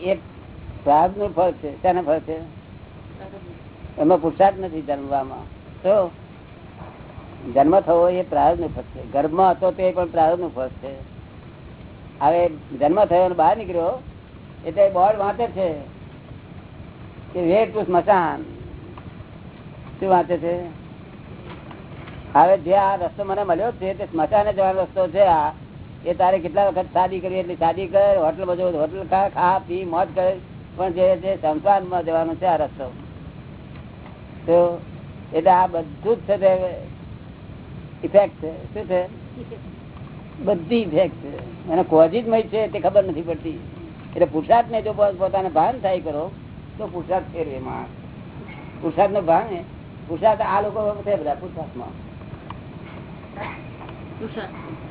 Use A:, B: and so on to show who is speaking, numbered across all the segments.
A: એક શ્રાદ્ધનું ફળ છે. તેને ફળ છે? એમાં પુરુષાર્થ નથી જન્મવામાં તો જન્મ થવો એ પ્રાર્થનું ફળ છે. ગર્ભમાં હતો તે પણ પ્રાર્થનું ફળ છે. હવે જન્મ થયો અને બહાર નીકળ્યો એટલે બોર્ડ વાંચે છે કે વે ટુ સ્મશાન. શું વાંચે છે? હવે જે આ રસ્તો મને મળ્યો છે તે સ્મશાને જવાનો રસ્તો છે આ. એ તારે કેટલા વખત શાદી કરી એટલે શાદી કર, હોટલ બધું હોટલ ખા ખા, પી, મોજ કરે. પણ જે છે સંસારમાં જવાનો છે આ રસ્તો. તો એટલે આ બધું જ છે તે ઇફેક્ટ છે. શું છે? બધી ઇફેક્ટ છે. અને કોઝિજમય છે તે ખબર નથી પડતી. એટલે પુરુષાર્થ ને જો પોતાને ભાન થાય કરો, તો પુરુષાર્થ ફેરવે માં પુરસાદ નો ભાન પુરુષાર્થ આ લોકો બધા પુરુષાર્થમાં.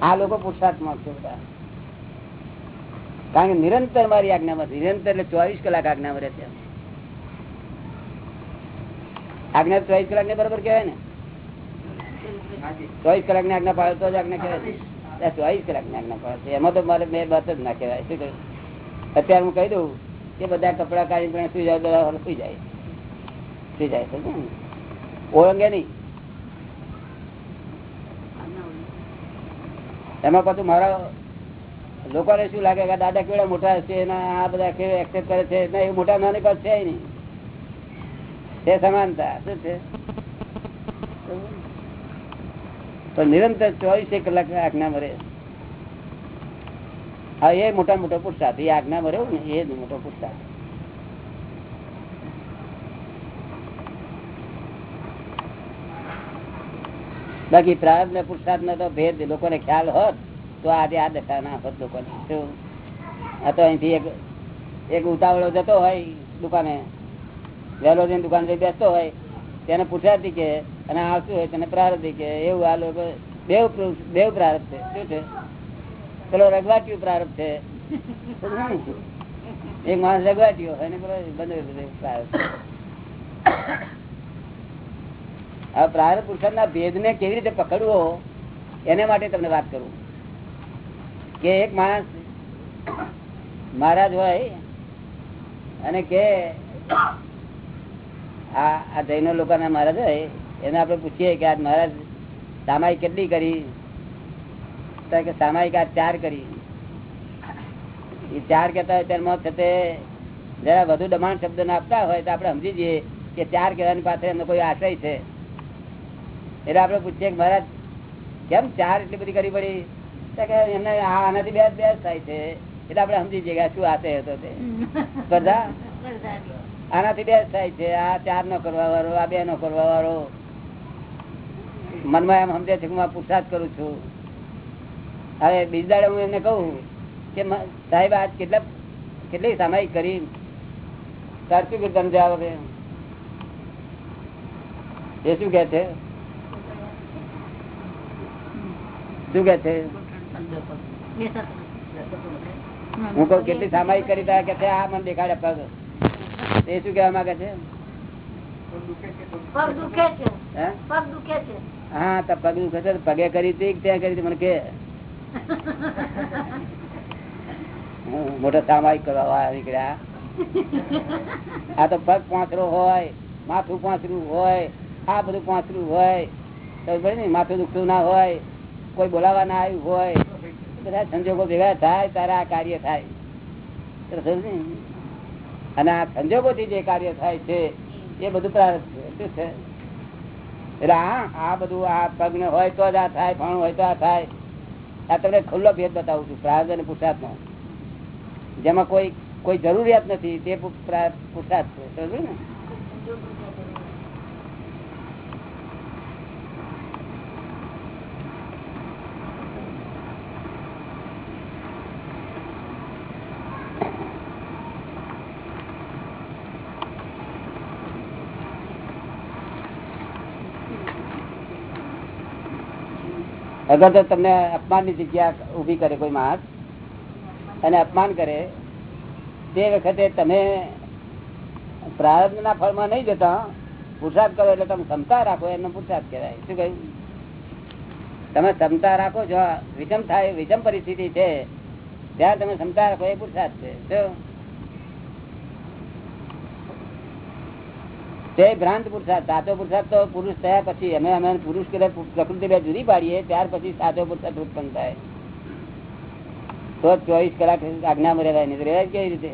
A: આ લોકો પુરુષાર્થમાં છે બધા. કારણ કે નિરંતર મારી આજ્ઞામાં નિરંતર એટલે ચોવીસ કલાક આજ્ઞામાં રહેશે આજ્ઞા ચોવીસ કલાક ને બરોબર કહેવાય ને? ચોવીસ કલાક. ની આજ્ઞા પાડે તો જ આજ્ઞા કહેવાય. ચોવીસ. કલાકની આજ્ઞા પાડે છે. એમાં તો મારે બે બસ જ ના કહેવાય. શું કહ્યું અત્યારે હું કહી દઉં કે બધા કપડા કાઢી સુઈ જાય સુઈ જાય. સુઈ જાય ઓળંગે નહીં. એમાં પાછું મારા લોકોને શું લાગે કે દાદા કેવડા મોટા હશે એના આ બધા કેવું એક્સેપ્ટ કરે છે? એ મોટા નાની પાસે છે નહીં. તે સમાનતા, શું છે? તો નિરંતર ચોવીસે કલાક આજ્ઞા મરે. હા, એ મોટા મોટો પુરુષાર્થ એ આજ્ઞા મરે ને, એ જ મોટો પુરુષાર્થ બાકી પ્રાર્થ ને પુરુષાર્થ નો તો ભેદ લોકોને ખ્યાલ હોત તો આજે આ દશા ના હોત લોકોને. અહીંથી એક એક ઉતાવળો જતો હોય દુકાને. વહેલો જઈને દુકાન જઈ બેસતો હોય, તેને પુરુષાર્થી કે અને આવતું હોય તેને પ્રારંભી કે એવું આ લોકો દેવ દેવ પ્રારંભ છે. શું છે? પેલો રગવાટિયું પ્રારંભ છે. એક માણસ રગવાટિયો હોય ને પેલો બંધ પ્રારંભ આ પ્રારંભ પુરુષાર્થ ના ભેદ ને કેવી રીતે પકડવો, એને માટે તમને વાત કરું. કે એક માણસ મહારાજ હોય અને કે આ આ જૈનો લોકોના મહારાજ હોય, એને આપણે પૂછીએ કે આજ મહારાજ સામાયિક કેટલી કરી? કે સામાયિક આ ચાર કરી. એ ચાર કહેતા હોય તેમાં છતે જરા વધુ દબાણ શબ્દ ના આપતા હોય તો આપણે સમજી જઈએ કે ચાર કહેવાની પાછળ એમનો કોઈ આશય છે. એટલે આપડે પૂછીએ મહારાજ, કેમ ચાર એટલી બધી કરવી પડી? એમને આનાથી બે બે થાય છે. એટલે આપડે સમજી જઈએ શું આશે હતો તે. સ્પર્ધા? આનાથી બે થાય છે. આ ચાર નો કરવા વાળો આ બે નો કરવા વાળો મનમાં એમ સમજે છે હું આ કરું છું. હવે બીજા હું એમને કહું કે સાહેબ, આજ કેટલા, કેટલી સામાયિક કરી? સાચું કે સમજાવો એ શું કે છે? શું કે છે? હું કઉ કેટલી સામાયિક કરી તા કે આ મને દેખાડે પગ એ શું કેવા માંગે છે? હે? તો પગ દુખે છે પગે કરી હતી ત્યાં કરી મને કે. મોટો સામાયિક કરવા નીકળ્યા. આ તો પગ પાંચરો હોય માથું પાંચરું હોય આ બધું પાંચરું હોય. તો ને માથું દુખતું ના હોય. કોઈ બોલાવા ના આવ્યું હોય બધા સંજોગો ભેગા થાય તારે આ કાર્ય થાય? અને આ સંજોગોથી જે કાર્ય થાય છે, એ બધું પ્રારબ્ધ છે. એટલે આ આ બધું, આ પગ હોય તો જ આ થાય પણ હોય તો આ થાય. આ તમને ખુલ્લો ભેદ બતાવું છું પ્રાર્થ અને પુરુષાર્થ જેમાં કોઈ કોઈ જરૂરિયાત નથી, તે પુરુષાર્થ છે. સમજ્યું ને? અગર તો તમને અપમાનની જગ્યા ઊભી કરે કોઈ માણસ, અને અપમાન કરે, તે વખતે તમે પ્રારબ્ધ ના ફળમાં નહીં જતા, પુરસાદ કરો એટલે તમે ક્ષમતા રાખો, એમને પુરસાદ કહેવાય. શું કહ્યું? તમે ક્ષમતા રાખો છો વિષમ થાય, વિષમ પરિસ્થિતિ છે, ત્યાં તમે ક્ષમતા રાખો, એ પુરસાદ છે. શું? તે ભ્રાંત પુરુષાર્થ, સાચો પુરુષાર્થ તો પુરુષ થયા પછી અમે અમે પુરુષ કે પ્રકૃતિ બે જુદી પાડીએ, ત્યાર પછી સાચો પુરુષાર્થ ઉત્પન્ન થાય. તો ચોવીસ કલાક આજ્ઞા મર્યાદા નહીં રહેવાય કેવી રીતે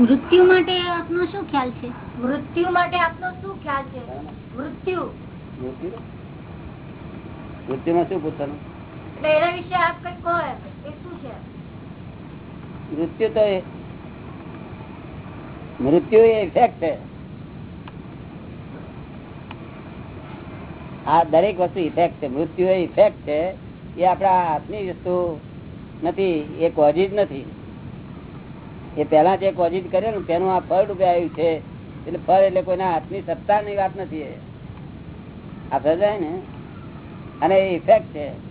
B: મૃત્યુ માટે આપનો શું ખ્યાલ છે?
C: મૃત્યુ માટે આપનો શું ખ્યાલ છે? મૃત્યુ.
A: મૃત્યુ? મૃત્યુમાં શું પૂછવાનું?
C: એટલે એના વિશે આપ કઈ કહો એ શું છે?
A: મૃત્યુ તો મૃત્યુ એ ઇફેક્ટ છે. આ દરેક વસ્તુ ઇફેક્ટ છે. મૃત્યુ એ ઇફેક્ટ છે. એ આપણા હાથની વસ્તુ નથી. એ કોઝિજ નથી. એ પેલા જે કોઝિજ કરે ને તેનું આ ફળ રૂપે આવ્યું છે. એટલે ફળ એટલે કોઈના હાથની સત્તાની વાત નથી આ સજાય ને? અને એ ઇફેક્ટ છે.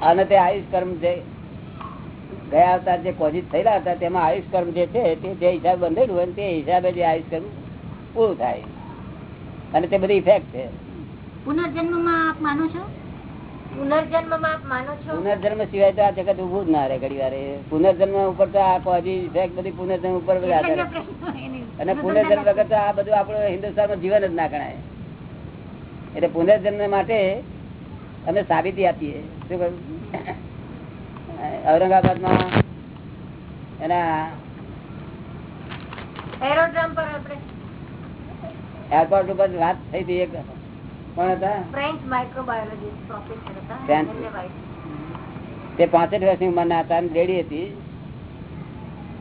A: અને તે આયુષ કર્મ જે ગયા અવતાર જે કોજિત થયેલા હતા, તેમાં આયુષ કર્મ જે છે, તે જે હિસાબ બંધેલું હોય તે હિસાબે જે આયુષ કર્મ પૂરું થાય. અને તે બધી ઇફેક્ટ છે.
B: પુનર્જન્મમાં આપ માનો છો
C: પુનર્જન્મમાં આપ માનો છો
A: પુનર્જન્મ સિવાય તો આ જગત ઉભું જ ના રહે ઘડી વારે. પુનર્જન્મ ઉપર તો આ ઇફેક્ટ બધી પુનર્જન્મ ઉપર અને પુનર્જન્મ વગર તો આ બધું આપણું હિન્દુસ્તાનમાં જીવન જ ના ગણાય. એટલે પુનર્જન્મ માટે અમે સાબિતી આપીએ. શું કહ્યું? ઔરંગાબાદમાં એના
C: એરોડ્રોમ પર
A: એરપોર્ટ ઉપર વાત થઈ હતી એક. કોણ હતા?
C: ફ્રેન્ચ માઇક્રોબાયોલોજીસ્ટ પ્રોફેસર હતા
A: તે પાસઠ વર્ષની ઉંમરના હતા લેડી હતી.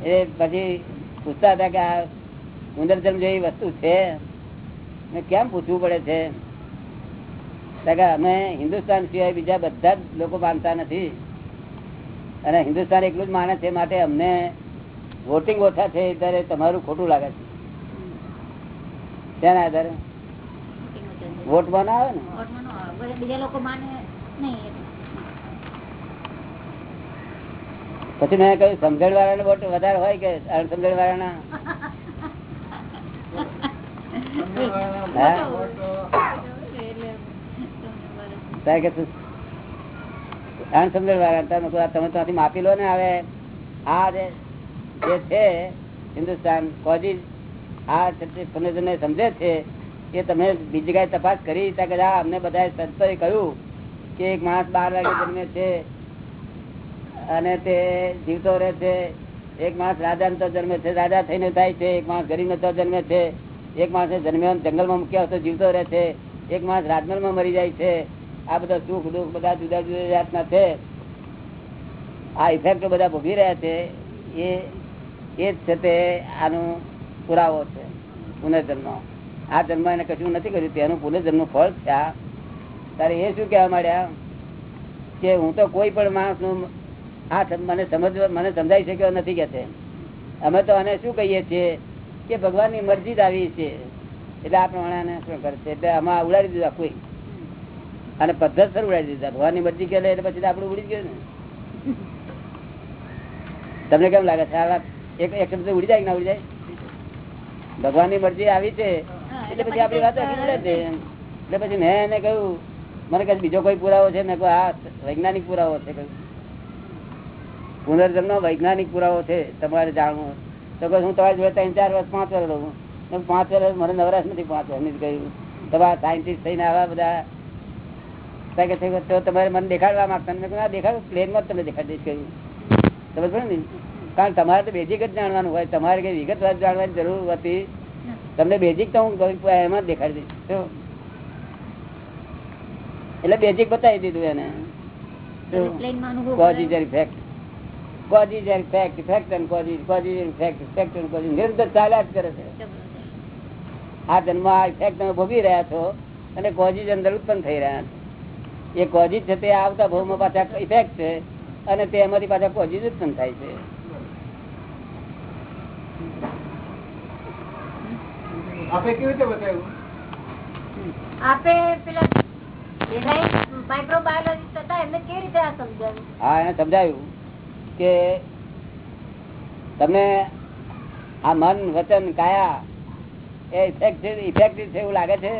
A: એ પછી પૂછતા હતા કે આ પુનર્જન્મ જેવી વસ્તુ છે? ને કેમ પૂછવું પડે છે? કે અમે હિન્દુસ્તાન સિવાય બીજા બધા જ લોકો માનતા નથી. અને હિન્દુસ્તાન એકલું જ માને છે માટે અમને વોટિંગ ઓછા છે ત્યારે તમારું ખોટું લાગે છે. તેના આધારે. વોટમાં ના આવે ને?
B: ન બીજા લોકો માને નહીં
A: પછી મેં કહ્યું સમજણ વાળાનો વોટ વધારે હોય કે અણસમજણ વાળાના ત્યારે અણસમજણ વાળા તમે ત્યાંથી માપી લો ને હવે. આ જે છે હિન્દુસ્તાન કોજી આ છે સમજે છે. એ તમે બીજી કઈ તપાસ કરી અમને બધા સંતોએ કહ્યું કે એક માણસ બાર વાગે જન્મે છે અને તે જીવતો રહે છે. એક માણસ રાજા તો જન્મે છે, રાજા થઈને થાય છે. એક માણસ ગરીબ તો જન્મે છે. એક માણસ જન્મ્યો જંગલમાં મૂક્યા હતો જીવતો રહે છે. એક માણસ રાજમહેલમાં મરી જાય છે. આ બધા સુખ દુઃખ બધા જુદા જુદા જાતના છે. આ ઇફેક્ટ બધા ભોગી રહ્યા છે. એ એ જ છે તે આનું પુરાવો છે પુનર્જન્મ. આ જન્મ એને કશું નથી કર્યું, તેનું પુનર્જન્મ ફળ છે તારે એ શું કહેવા માંડ્યા? કે હું તો કોઈ પણ માણસ આ મને સમજ, મને સમજાઈ શક્યો નથી કે અમે તો આને શું કહીએ છીએ? કે ભગવાનની મરજી જ આવી છે. એટલે આ પ્રમાણે શું કરશે એટલે આમાં ઉડાડી દીધા કોઈ. અને પદ્ધતસર ઉડાડી દીધા. ભગવાનની મરજી કે એટલે પછી આપણે ઉડી ગયું ને. તમને કેમ લાગે છે? આ એક શબ્દ ઉડી જાય કે ના ઉડી જાય? ભગવાનની મરજી આવી છે. એટલે પછી આપડી વાત એટલે પછી મેં એને કહ્યું મને કહે બીજો કોઈ પુરાવો છે? મેં કહ્યું આ વૈજ્ઞાનિક પુરાવો છે. કહ્યું. પુનર્જન્મ વૈજ્ઞાનિક પુરાવો છે તમારે જાણવું તો કહું હું તમારી જોડે ત્રણ ચાર વર્ષ પાંચ વર્ષ રહું. પાંચ વર્ષ? મને નવરાશ નથી પાંચ વર્ષ કહ્યું તમારા સાયન્ટિસ્ટ થઈને આવા બધા તો તમારે મને દેખાડવા માંગતા મેં કહ્યું, દેખાડું પ્લેનમાં જ તમને દેખાડી દઈશ. કહ્યું. સમજ પડે ને? કારણ તમારે તો બેઝિક જ જાણવાનું હોય તમારે કઈ વિગતવાર જાણવાની જરૂર હતી. તમને બેઝિક તો હું એમાં જ દેખાડી દઈશ. એટલે બેઝિક બતાવી દીધું એને. આ જન્મ આ ઇફેક્ટ તમે ભોગી રહ્યા છો અને કોઝિસ અંદર ઉત્પન્ન થઈ રહ્યા છે. એ કોઝિસ છે તે આવતા ભાવમાં પાછા ઇફેક્ટ છે અને તે એમાંથી પાછા કોઝિસ ઉત્પન્ન થાય છે.
D: આપે કેવી રીતે બતાવ્યું?
C: આપે પેલા માઇક્રોબાયોલોજીસ્ટ હતા એમને કેવી રીતે આ સમજાવ્યું?
A: હા એને સમજાયું કે તમને આ મન વચન કાયા એ ઇફેક્ટિવ ઇફેક્ટિવ છે એવું લાગે છે?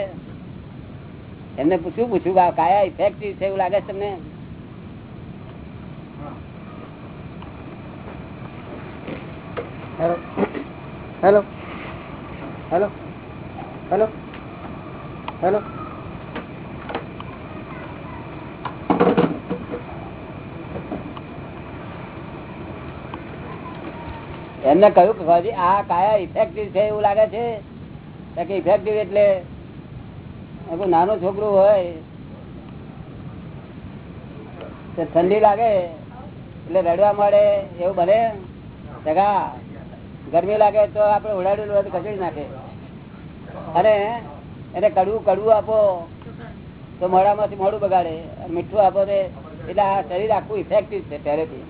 A: એમને પૂછ્યું પૂછ્યું કે આ કાયા ઇફેક્ટિવ છે એવું લાગે છે તમને?
D: Hello. Hello. Hello. Hello? Hello?
A: એમને કહ્યું કે હજી આ કાયા ઇફેક્ટિવ છે એવું લાગે છે? કે ઇફેક્ટિવ એટલે? કોઈ નાનું છોકરું હોય તો ઠંડી લાગે, એટલે રડવા મળે, એવું બને? ગરમી લાગે તો આપણે ઉડાડેલું ખસેડી નાખે. અને એને કડવું કડવું આપો. તો મોડામાંથી મોડું બગાડે, મીઠું આપો તો. એટલે આ શરીર આખું ઇફેક્ટિવ છે પહેલેથી.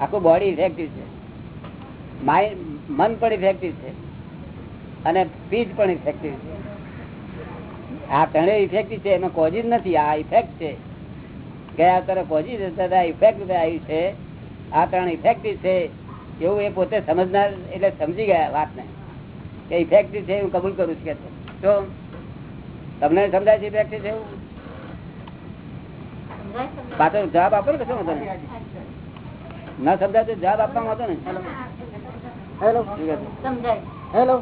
A: આખું બોડી ઇફેક્ટિવ છે. માઇન્ડ મન પણ ઇફેક્ટિવ છે. અને સ્પીચ પણ ઇફેક્ટિવ છે. આ ત્રણેય ઇફેક્ટિવ છે, એમાં કોઝિજ નથી. આ ઇફેક્ટ છે. ગયા અત્યારે કોઝિજ હતા ઇફેક્ટ આવ્યું છે. આ ત્રણ ઇફેક્ટિવ છે. એવું એ પોતે સમજનાર, એટલે સમજી ગયા વાતને. કે ઇફેક્ટિવ છે હું કબૂલ કરું છું કે તો તમને સમજાય છે ઇફેક્ટિવ છે એવું? પાછો જવાબ આપો ને કશો વાંધો નહીં. સમજાય તો જવાબ આપવામાં હતો ને
D: hello. Hello.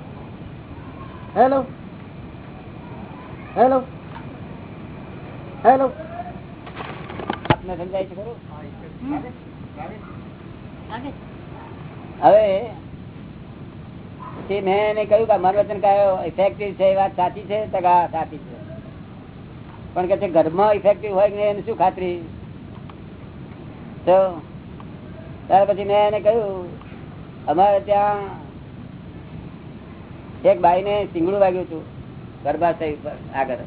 D: Hello. Hello. Hello.
A: આપને સમજાય છે ખરું? હવે તે મેં કહ્યું કે મન વચન કયો ઇફેક્ટિવ છે એ વાત સાચી છે? સાચી છે. પણ કે ઘરમાં ઇફેક્ટિવ હોય કે એની શું ખાતરી? તો ત્યાર પછી મેં એને કહ્યું, અમારે ત્યાં એક બાઈને સિંગડું વાગ્યું હતું, ગર્ભાશય ઉપર, આગળ.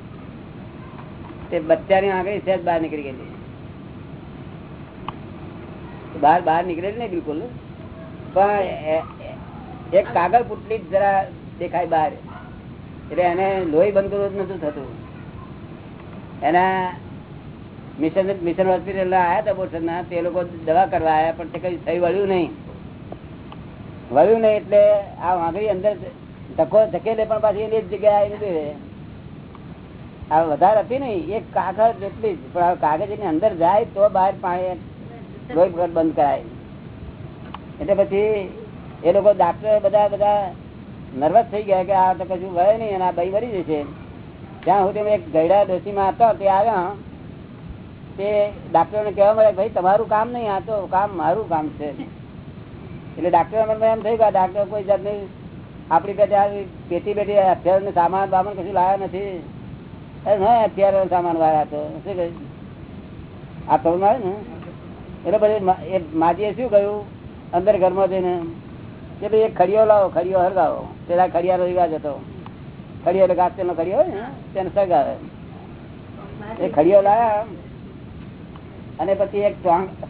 A: તે બચ્ચાની આગળ સહેજ બહાર નીકળી ગયેલી. બહાર બહાર નીકળેલી નહીં બિલકુલ. પણ એક કાગળ પુટલી જરા દેખાય બહાર. એટલે એને લોહી બંધ જ નતું થતું. એના મિશન મિશન હોસ્પિટલ આવ્યા હતા બોરસદના, તે લોકો દવા કરવા આવ્યા પણ તે કઈ થઈ વળ્યું નહીં. વળ્યું નહીં એટલે આ વાંગડી અંદર ધક્કો, ધકેલે પણ પાછી એની જ જગ્યાએ આવી ઊભી આ વધારે હતી ને એક કાગળ જેટલી જ, પણ આ કાગળ એની અંદર જાય તો બહાર પાણી લોહી બંધ કરાય. એટલે પછી એ લોકો ડાક્ટર બધા બધા નર્વસ થઈ ગયા કે આ તો કશું વળે નહીં અને આ ભાઈ વળી જશે. ત્યાં સુધી એક ગયડા ડોસીમાં હતો તે આવ્યા, તે ડાક્ટરને કહેવા મળે ભાઈ, તમારું કામ નહીં, આ તો કામ મારું કામ છે. એટલે ડાક્ટર એમ થયું કે ડાક્ટર કોઈ જાતની આપણી પેટે આવી પેટી બેટી હથિયાર સામાન બામાન કશું લાવ્યા નથી. અત્યારે સામાન વાળા તો. શું કહ્યું આ ખબર મારે ને? એટલે પછી એ માજીએ શું કહ્યું? અંદર ઘરમાં જઈને કે ભાઈ એક ખડીયો લાવો, ખડીયો હરગાવો પેલા ખડિયાનો રિવાજ હતો. ખડીયો એટલે ઘાસ તેલનો ખડીયો હોય ને, તેને સળગાવે. એ ખડીયો લાયા અને પછી એક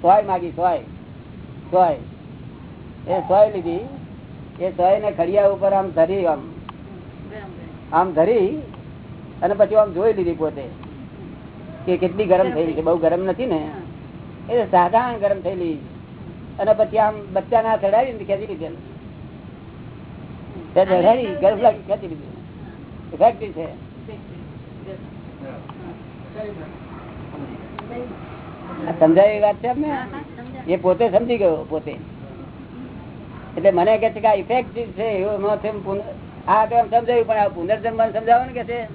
A: સોય માગી, સોય સોય. એ સોય લીધી. એ સોય ને ખડિયા ઉપર આમ ધરી આમ. આમ ધરી અને પછી આમ જોઈ લીધી પોતે કે કેટલી ગરમ થઈ છે. બહુ ગરમ નથી ને. એ સાધારણ ગરમ થયેલી. અને પછી આમ બચ્ચા ના ચડાવી ને ખેંચી લીધી ઇફેક્ટિવ છે. સમજાય વાત છે
B: સમજાય.
A: એ પોતે સમજી ગયો પોતે. એટલે મને કે છે કે આ ઇફેક્ટિવ છે એવું પુન- આ તો એમ સમજાયું પણ આ પુનર્જન્મ સમજાવો ને કે છે?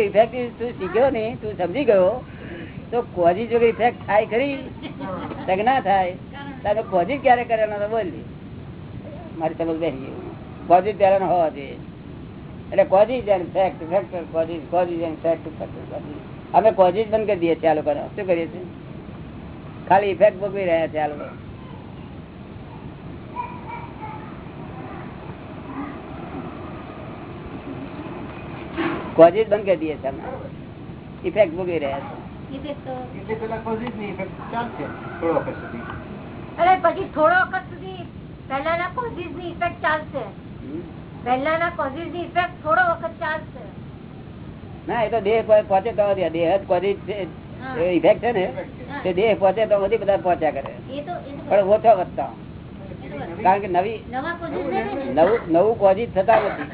A: ઇફેક્ટિવ તું શીખ્યો નહીં તું સમજી ગયો. તો કોઝી જો ઇફેક્ટ થાય ખરી? ના થાય. તારે કોઝી ક્યારે કરે તો બોલ મારી સમજ બેસી ગઈ. કોઝી ત્યારે હોવા જોઈએ એટલે કોઝી જેન ફેક્ટ ફેક્ટર કોઝી કોઝી જેન ફેક્ટ ફેક્ટર કોઝી અમે કોઝી જ બંધ કરી દઈએ છીએ આ લોકોને શું કરીએ છીએ? ખાલી ઇફેક્ટ ભોગવી રહ્યા છે આ લોકો કોઝી જ બંધ કરી દઈએ છીએ અમે. ઇફેક્ટ ભોગવી રહ્યા છે.
C: પછી થોડો વખત સુધી પહેલાના કોઝિસની ઇફેક્ટ ચાલશે. પહેલાના કોઝિસની ઇફેક્ટ થોડો વખત ચાલશે
A: ના એ તો દેહ પહોંચે તો દેહ જ કોઝિજ ઇફેક્ટ છે ને? તે દેહ પહોંચે તો બધી બધા પહોંચ્યા કરે.
B: એ તો એ તો
A: પણ ઓછો વધતા. કારણ કે નવી
B: નવા
A: નવું નવું કોઝિજ થતા નથી.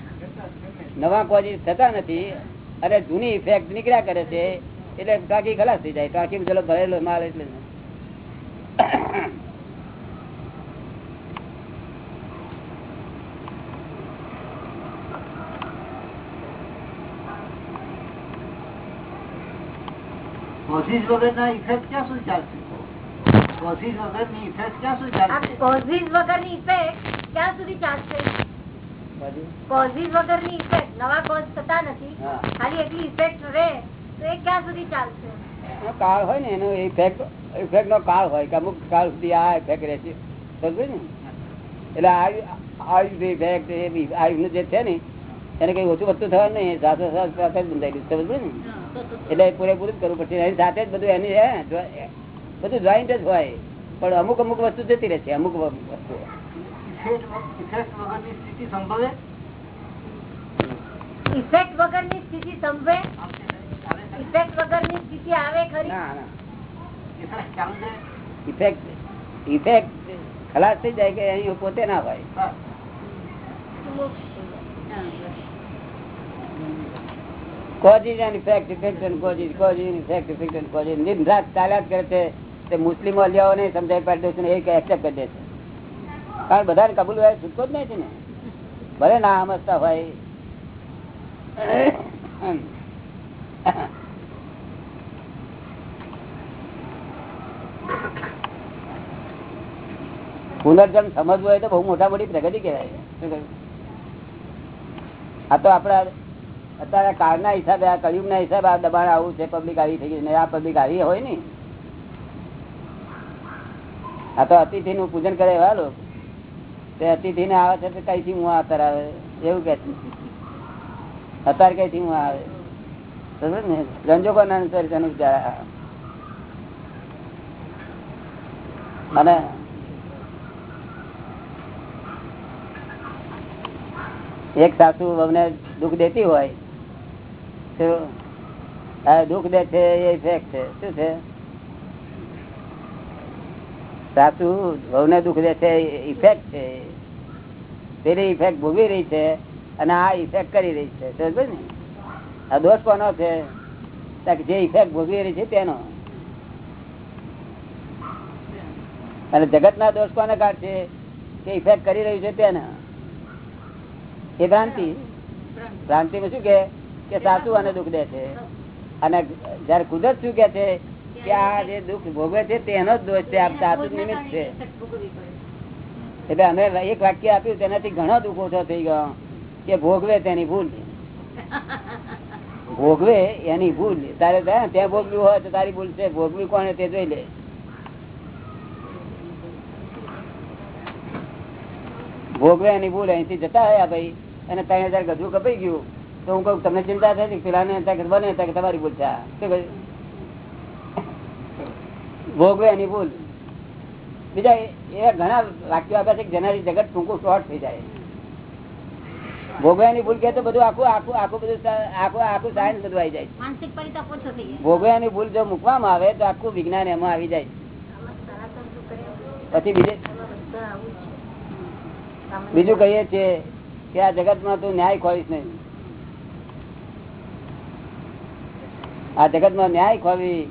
A: નવા કોઝિજ થતા નથી. અને જૂની ઇફેક્ટ નીકળ્યા કરે છે. એટલે ટાંકી ખલાસ થઈ જાય. ટાંકી ચલો ભરેલો માલ એટલે
D: કોશિશ વગરના ઇફેક્ટ ક્યાં સુધી ચાલશે કોશિશ વગરની ઇફેક્ટ ક્યાં સુધી ચાલશે
C: કોઝિસ વગરની ઇફેક્ટ ક્યાં સુધી ચાલશે. કોઝિસ વગરની ઇફેક્ટ નવા કોઝ થતા નથી ખાલી એટલી ઇફેક્ટ રહે તો એ ક્યાં સુધી ચાલશે
A: કાળ હોય ને એનો ઇફેક્ટ ઇફેક્ટ નો કાળ હોય કે અમુક કાળ સુધી આ ઇફેક્ટ રહેશે સમજે ને એટલે આયુ આયુ ઇફેક્ટ એ બી જે છે ને એને કઈ ઓછું વધતું થવાનું નહીં. સાથે સાથે સાથે જ બંધાયેલું છે, સમજ્યું ને. એટલે પૂરેપૂરું જ કરવું પડશે. એની સાથે જ બધું એની હે, બધું જોઈન્ટ જ હોય. પણ અમુક અમુક વસ્તુ જતી રહેશે અમુક વસ્તુ
D: ઇફેક્ટ વગરની સ્થિતિ સંભવે?
C: ઇફેક્ટ વગરની સ્થિતિ સંભવે? સ્થિતિ આવે ખરી?
A: ના ના.
D: ઇફેક્ટ
A: ખલાસ થઈ જાય કે અહીં પોતે ના હોય.
B: હા, and
A: effect effect and effect and and effect effect and effect નિમ રાત ચાલ્યા કરે છે. તે મુસ્લિમો અલિયાઓને સમજાય પાડે દેશે ને એ એક્સેપ્ટ કરી દેશે કારણ બધાને કબૂલ હોય છૂટકો જ નહીં છે ને. ભલે ના સમજતા હોય. પુનર્જન્મ સમજવું હોય તો બહુ મોટા મોટી પ્રગતિ કહેવાય? આ તો આપડા અત્યારે કાળના હિસાબે, આ કળિયુગ ના હિસાબે આ દબાણ આવું છે પબ્લિક આવી થઈ ગઈ આ પબ્લિક આવી હોય ને? આ તો અતિથિ નું પૂજન કરે એવા લોકો. તે અતિથિ ને આવે છે તો કઈથી હું અત્યારે આવે? એવું કે અત્યારે કઈ થી હું આવે? ને? રંજોગો અને એક સાસુ અમને દુઃખ દેતી હોય દુઃખ દે છે એ ઇફેક્ટ છે. શું છે? સાસુ વહુને દુઃખ દે છે ઇફેક્ટ છે. પેલી ઇફેક્ટ ભોગવી રહી છે અને આ ઇફેક્ટ કરી રહી છે. સમજ્યો ને? આ દોષ કોનો છે? જે ઇફેક્ટ ભોગવી રહી છે તેનો. અને જગત ના દોષ કોને કાઢશે? કે ઇફેક્ટ કરી રહ્યું છે તેના. એ ભ્રાંતિ. ભ્રાંતિ. માં શું કે? કે સાસુ અને દુઃખ દે છે. અને જયારે કુદરત શું કે છે કે આ જે દુઃખ ભોગવે છે તેનો જ દોષ છે આ સાસુ નિમિત્ત છે. એટલે અમે એક વાક્ય આપ્યું, તેનાથી ઘણો દુઃખ ઓછો થઈ ગયો કે ભોગવે તેની ભૂલ. ભોગવે એની ભૂલ. તારે ત્યાં ભોગવ્યું હોય તો તારી ભૂલ છે, ભોગવ્યું કોને તે જોઈ લે. ભોગવે એની ભૂલ, અહીંથી જતા રહ્યા ભાઈ, અને ત્રણ હજાર ગધું કપાઈ ગયું. તો હું કહું તમને ચિંતા થતી પેલા ને બને કે તમારી ભૂલ છે શું ભોગવે એની ભૂલ. બીજા એવા ઘણા વાક્યો આપ્યા છે કે જેનાથી જગત ટૂંકું શોર્ટ થઈ જાય. ભોગવ્યાની ભૂલ કે તો બધું આખું આખું આખું બધું આખું આખું સાયન્સ બધું આવી જાય.
B: માનસિક પરિતાપ ઓછો થઈ જાય.
A: ભોગવ્યાની ભૂલ જો મૂકવામાં આવે તો આખું વિજ્ઞાન એમાં આવી જાય. પછી બીજે બીજું કહીએ છીએ કે આ જગતમાં તું ન્યાય ખોઈશ નહીં. આ જગતમાં ન્યાય ખોવી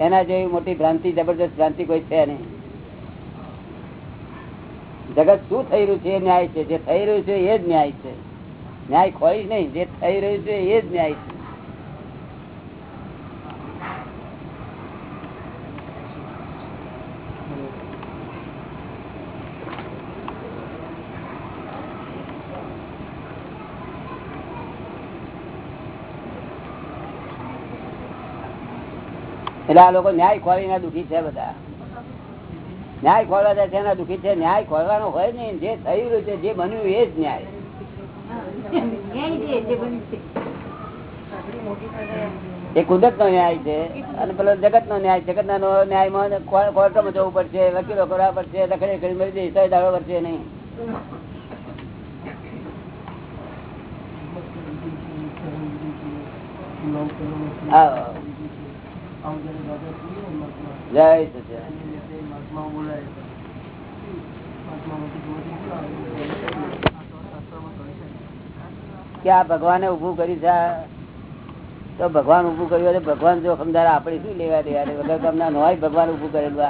A: એના જેવી મોટી ભ્રાંતિ, જબરજસ્ત ભ્રાંતિ કોઈ છે નહીં. જગત શું થઈ રહ્યું છે એ ન્યાય છે. જે થઈ રહ્યું છે એ જ ન્યાય છે. ન્યાય ખોઈ નહીં. જે થઈ રહ્યું છે એ જ ન્યાય છે. એટલે આ લોકો ન્યાય ખોલીને દુખી છે બધા. ન્યાય ખોરવા જાય છે, એના દુખી છે. ન્યાય ખોરવાનો હોય ને જે રહ્યું છે, જે બન્યું એ જ ન્યાય.
B: ન્યાય.
A: એ કુદરત નો ન્યાય છે અને પેલો જગત નો ન્યાય. જગત ના ન્યાયમાં કોર્ટમાં જવું પડશે, વકીલો કરવા પડશે લખડે કરી મળી જઈ તો દાડો પડશે નહીં. આવો. જય સચિદાનંદ. ભગવાને ઉભું કર્યું છે તો ભગવાન ઉભું કર્યું ભગવાન જો સમજાર આપણે શું લેવા દેવા વગર તમને નોય ભગવાન ઉભું કરેલું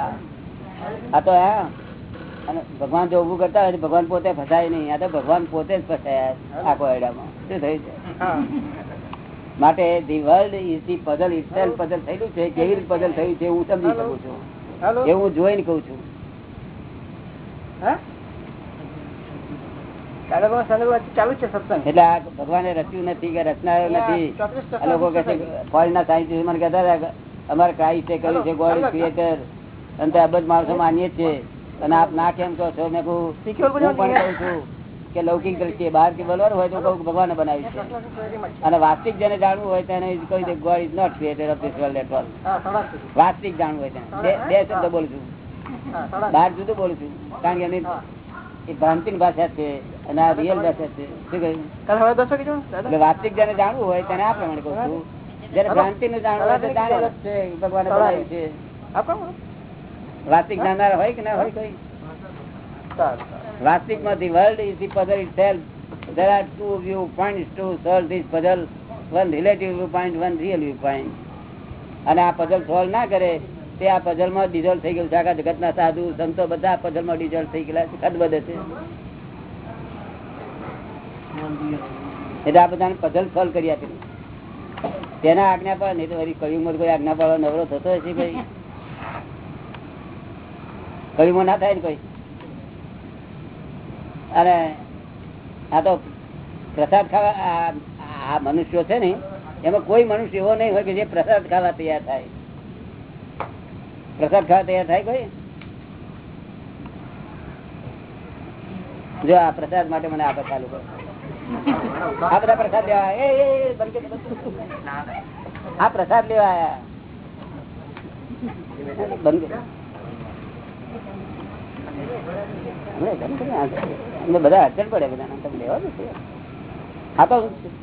A: આ તો હે, અને ભગવાન જો ઉભું કરતા હોય ભગવાન પોતે ફસાય નહીં. આ તો ભગવાન પોતે જ ફસાયા આખો એડામાં. શું થયું છે? માટે the world is the puzzle itself puzzle થયેલું છે કેવી રીતે પઝલ થયું છે હું સમજી શકું છું. એ હું જોઈને કહું છું. એટલે ભગવાને રચ્યું નથી કે રચનાયો નથી. આ લોકો કે છે ફોરેન ના સાયન્ટિસ્ટ મને કહેતા હતા કે અમારે ક્રાઇસ્ટ એ કર્યું છે ગોડ ક્રિએટર અને અબજ માણસો માનીએ છીએ છે. અને આપ ના કેમ કહો છો? મેં કહું પણ કહું છું. કે લૌકિક દ્રષ્ટિએ બહારથી બોલવાનું હોય તો કહું ભગવાને બનાવ્યું છે. અને વાસ્તવિક જેને જાણવું હોય તેને કહી દે God is not created of this world at all. વાસ્તવિક જાણવું હોય તેને. બે શબ્દ બોલું છું. બહાર જુદું બોલું છું. કારણ કે એની એ ભ્રાંતિ ભાષા છે અને આ રિયલ ભાષા છે. શું કહ્યું? એટલે વાસ્તવિક જેને જાણવું હોય તેને આ પ્રમાણે કહું છું. જયારે ભ્રાંતિ નું જાણવું હોય તો જાણેલો જ છે ભગવાને બનાવ્યું છે. વાસ્તવિક જાણનાર હોય કે ના હોય કોઈ? વાસ્તવિક માં the world is the puzzle itself there are point to solve this puzzle one relative one point one real real point અને આ પઝલ સોલ્વ ના કરે, તે આ પઝલમાં ડિઝોલ્વ થઈ ગયું. છે આખા જગત ના સાધુ, સંતો બધા પઝલમાં ડિઝોલ્વ થઈ ગયેલા છે. ખદબદે છે. એટલે આ બધાને પઝલ સોલ્વ કરી આપેલી. તેના આજ્ઞા પર, નહીં તો વળી કળિયુગમાં કોઈ આજ્ઞા પાડવા નવરો થતો હશે ભાઈ કળિયુગમાં ના થાય ને કોઈ? અને આ તો પ્રસાદ ખાવા, આ- આ મનુષ્યો છે ને, એમાં કોઈ મનુષ્ય એવો નહીં હોય કે જે પ્રસાદ ખાવા તૈયાર થાય. પ્રસાદ ખાવા તૈયાર થાય કોઈ? જો આ પ્રસાદ માટે મને આપે ચાલુ કરો આ બધા પ્રસાદ લેવા. આ પ્રસાદ લેવા આયા બંધ હમણાં બંધ અડચણ પડે બધા તમે લેવા દો હા તો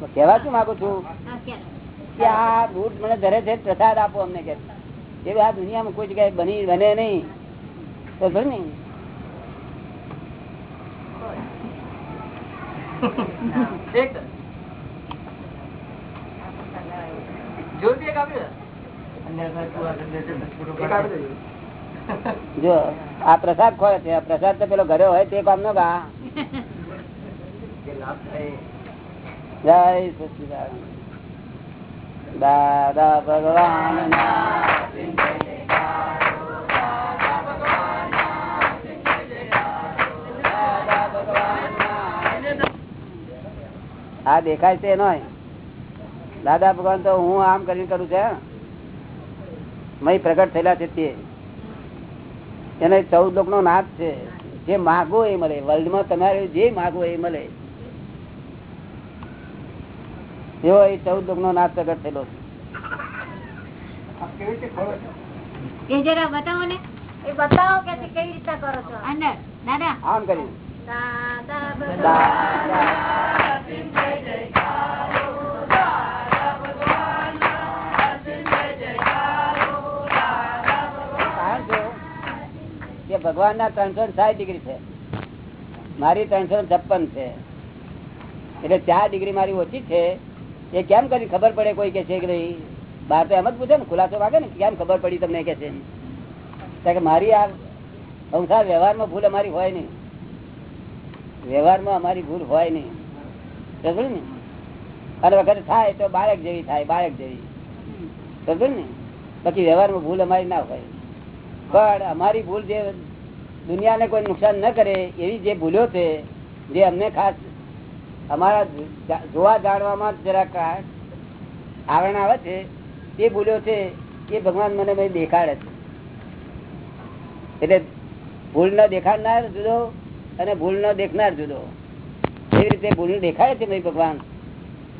A: કહેવા શું માગું છું? કે આ દૂધ મને ધરે છે પ્રસાદ આપો અમને કે. એ આ દુનિયામાં કોઈ જગ્યાએ બની બને નહીં. તો ખરું ને જો આ પ્રસાદ ખોય છે પ્રસાદ તો પેલો ઘરે હોય તે કામ નો ગા જય સચિદાન દાદા ભગવાન આ દેખાય છે એનો દાદા ભગવાન તો હું આમ કરીને કરું છે મય પ્રગટ થયેલા છે તે. એને ચૌદ લોક નો નાથ છે. જે માગો એ મળે. વર્લ્ડમાં તમારે જે માગો એ મળે. એવો એ ચૌદ લોક નો નાશ પ્રગટ થયેલો છે.
B: એ
A: ભગવાન ના ત્રણસો સાઠ ડિગ્રી છે. મારી ત્રણસો છપ્પન છે. એટલે ચાર ડિગ્રી મારી ઓછી છે. એ કેમ કરી ખબર પડે કોઈ કે છે કે ભાઈ બહાર તો એમ જ પૂછે ને, ખુલાસો માગે ને, કેમ ખબર પડી તમને કે છે? કે મારી આ સંસાર વ્યવહારમાં ભૂલ અમારી હોય નહીં. વ્યવહારમાં અમારી ભૂલ હોય નહીં. સમજ ને? અને વખત થાય તો બાળક જેવી થાય, બાળક જેવી. સમજ ને? બાકી વ્યવહારમાં ભૂલ અમારી ના હોય. પણ અમારી ભૂલ જે દુનિયાને કોઈ નુકસાન ન કરે એવી જે ભૂલો છે, જે અમને ખાસ અમારા જોવા જાણવામાં જરાક આવરણ આવે છે, તે ભૂલો છે, એ ભગવાન મને ભાઈ દેખાડે છે. એટલે ભૂલ ન દેખાડનાર જુદો અને ભૂલ ન દેખનાર જુદો. એવી રીતે ભૂલ દેખાય છે ભાઈ ભગવાન?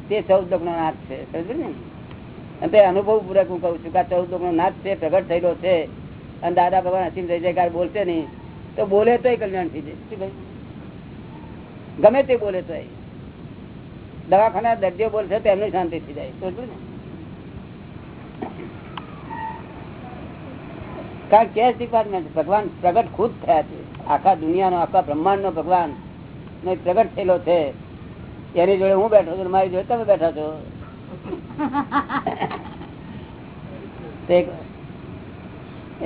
A: તે ચૌદ લોક નો નાથ છે, સમજ્યું ને? અને તે અનુભવ પૂર્વક હું કહું છું કે આ ચૌદ લોક નો નાથ છે, પ્રગટ થયેલો છે. અને દાદા ભગવાન હસીમ જય જયકાર બોલશે નહીં. તો બોલે તો કલ્યાણ થઈ જાય. ગમે તે બોલે તો દવાખાના દર્દીઓ બોલશે તો એમની શાંતિ થઈ જાય. કારણ કે ડિપાર્ટમેન્ટ ભગવાન પ્રગટ ખુદ થયા છે. આખા દુનિયાનો, આખા બ્રહ્માંડ નો ભગવાન નો પ્રગટ થયેલો છે. એની જોડે હું બેઠો છું મારી જોડે તમે બેઠા છો?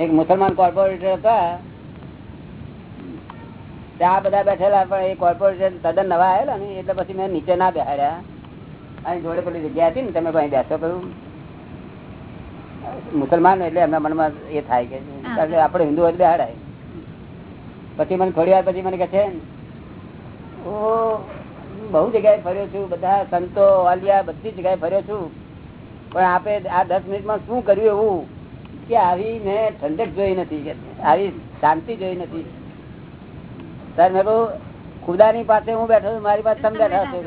A: એક મુસલમાન કોર્પોરેટર હતા. ત્યાં બધા બેઠેલા પણ એ કોર્પોરેશન તદ્દન નવા આવેલા ને એટલે પછી મેં નીચે ના બેહાડ્યા. અહીં જોડે પેલી જગ્યા હતી ને તમે કોઈ બેસો કહ્યું મુસલમાન એટલે એમના મનમાં એ થાય કે કારણ કે આપણે હિન્દુ જ બેહાડાય. પછી મને થોડી વાર પછી મને કહે છે ઓ બહુ જગ્યાએ ફર્યો છું બધા સંતો વાલિયા બધી જગ્યાએ ફર્યો છું. પણ આપે આ દસ મિનિટમાં શું કર્યું એવું? કે આવી મેં ઠંડક જોઈ નથી આવી શાંતિ જોઈ નથી. સર મેં કહું ખુદાની પાસે હું બેઠો છું, મારી પાસે તમે બેઠા છો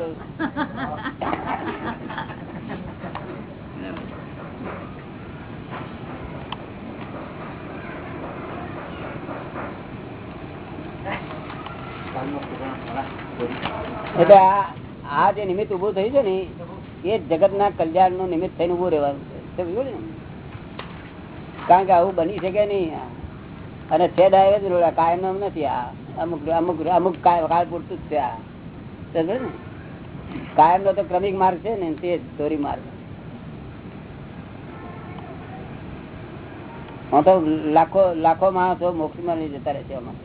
A: એટલે આ જે નિમિત્ત ઉભું થયું છે ને, એ જગત ના કલ્યાણનું નિમિત્ત થઈને ઉભું રહેવાનું છે. કારણ કે આવું બની શકે નહીં. અને છે ડાયરેક્ટ કાયમ નથી આ. અમુક અમુક અમુક કાળ પૂરતું જ છે ને કાયમ નો? તો ક્રમિક માર્ગ છે ને, તે જ દોરી માર્ગ. હું તો લાખો લાખો માણસો મોક્ષમાં નહીં જતા રહે છે આમાં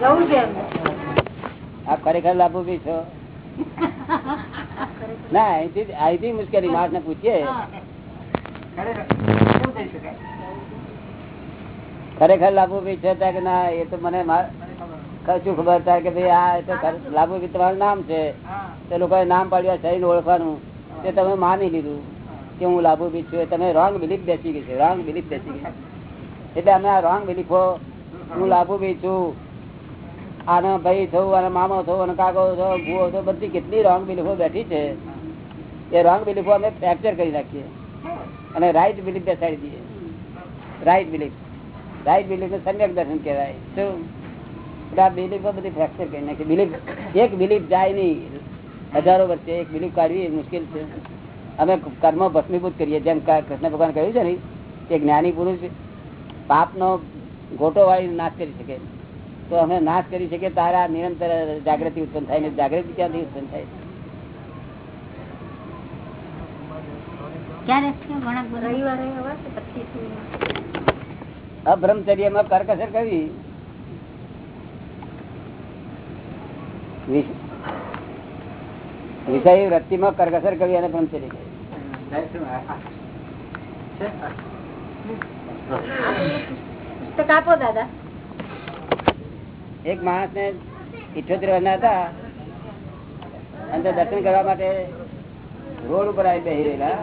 C: જવું છે એમને.
A: આ ખરેખર લાભો બી છો ના અહીંથી અહીંથી મુશ્કેલી માણસ ને પૂછીએ.
D: ખરેખર
A: લાભો બી છે કે ના એ તો મને શું ખબર થાય કે ભાઈ આ તો લાભો બી તમારું નામ છે. તે લોકોએ નામ પાડ્યા શરીર ઓળખવાનું. તે તમે માની લીધું કે હું લાભો બી છું. તમે રોંગ બિલીફ બેસી ગઈ છે. રોંગ બિલીફ બેસી ગઈ એટલે અમે આ રોંગ બિલીફો હું લાભો બી છું. આનો ભાઈ થયું અને મામો થયું અને કાકો થયો ભૂવો થયો બધી કેટલી રોંગ બિલીફો બેઠી છે. એ રોંગ બિલીફો અમે ફ્રેક્ચર કરી નાખીએ. અને રાઈટ બિલીફ બેસાડી દઈએ. રાઈટ બિલીફ રાઈટ બિલીફ સમ્યક દર્શન કહેવાય. શું? આ બિલીફો બધી ફ્રેક્ચર કરી નાખી. બિલીફ એક બિલીફ જાય નહીં. હજારો વર્ષે એક બિલીફ કાઢવી મુશ્કેલ છે. અમે કર્મ ભસ્મીભૂત કરીએ. જેમ કૃષ્ણ ભગવાન કહ્યું છે ને, કે જ્ઞાની પુરુષ પાપનો ગોટો વાળી નાશ કરી શકે. તો અમે નાશ કરી શકીએ તારા નિરંતર જાગૃતિ ઉત્પન્ન થાય ને જાગૃતિ ક્યાંથી ઉત્પન્ન થાય? કરકસર કરવી. અને બ્રહ્મચર્ય.
C: પુસ્તક આપો દાદા.
A: એક માણસ ને ઇઠોતેર વર્ષના હતા, અને દર્શન કરવા માટે રોડ ઉપર આવી બેસી રહેલા.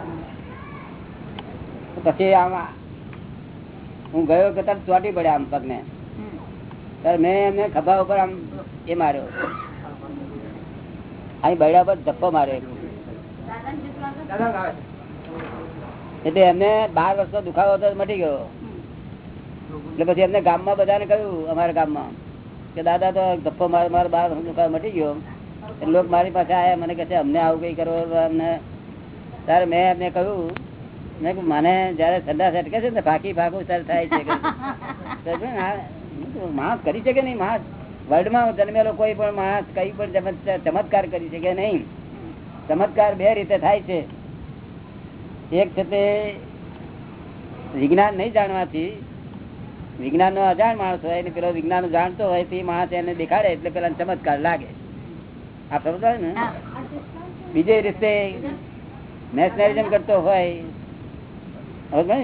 A: પછી આમ હું ગયો કે તરફ ચોટી પડ્યા આમ પગને. ત્યારે મેં એમને ખભા ઉપર આમ એ માર્યો. અહીં બૈડા પર ધપ્પો માર્યો એટલે એમને બાર વર્ષનો દુખાવો હતો મટી ગયો. એટલે પછી એમને ગામમાં બધાને કહ્યું, અમારા ગામમાં. કે દાદા તો ગપ્પો મારે મારો બાર દુકાન મટી ગયો. લોકો મારી પાસે આવ્યા મને કહે છે, અમને આવું કઈ કરો અમને. ત્યારે મેં એમને કહ્યું, મેં કહ્યું મને જયારે ઠંડા સટકે છે ને, ફાંકી ફાંકું સર થાય છે માણસ કરી શકે નહીં? માણસ વર્લ્ડમાં જન્મેલો કોઈ પણ માણસ કઈ પણ ચમત્કાર કરી શકે નહીં. ચમત્કાર બે રીતે થાય છે. એક છે તે વિજ્ઞાન નહીં જાણવાથી વિજ્ઞાન નો અજાણ માણસ હોય ને પેલો વિજ્ઞાન જાણતો હોય તે માણસ એને દેખાડે એટલે પેલા ચમત્કાર લાગે. આ સમજાય ને? બીજે રીતે નેશનલિઝમ કરતો હોય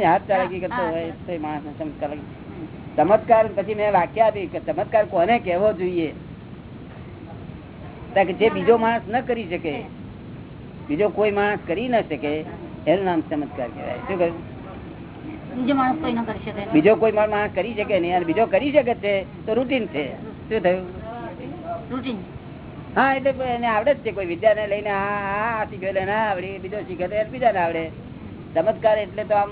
A: હાથ ચાલકી કરતો હોય તો માણસ ને ચમત્કાર લાગે. ચમત્કાર પછી મેં વાક્ય આપી કે ચમત્કાર કોને કહેવો જોઈએ? કે જે બીજો માણસ ન કરી શકે બીજો કોઈ માણસ કરી ન શકે એનું નામ ચમત્કાર કહેવાય. શું કહ્યું?
B: બીજો માણસ કોઈ ન કરી શકે.
A: બીજો કોઈ માણસ કરી શકે નહીં. અને બીજો કરી શકે છે તો રૂટીન છે. શું થયું?
B: રૂટીન
A: હા એટલે એને આવડે જ છે. કોઈ વિદ્યાને લઈને આ શીખ્યો એટલે ના આવડે બીજો શીખે તો બીજાને આવડે. ચમત્કાર એટલે તો આમ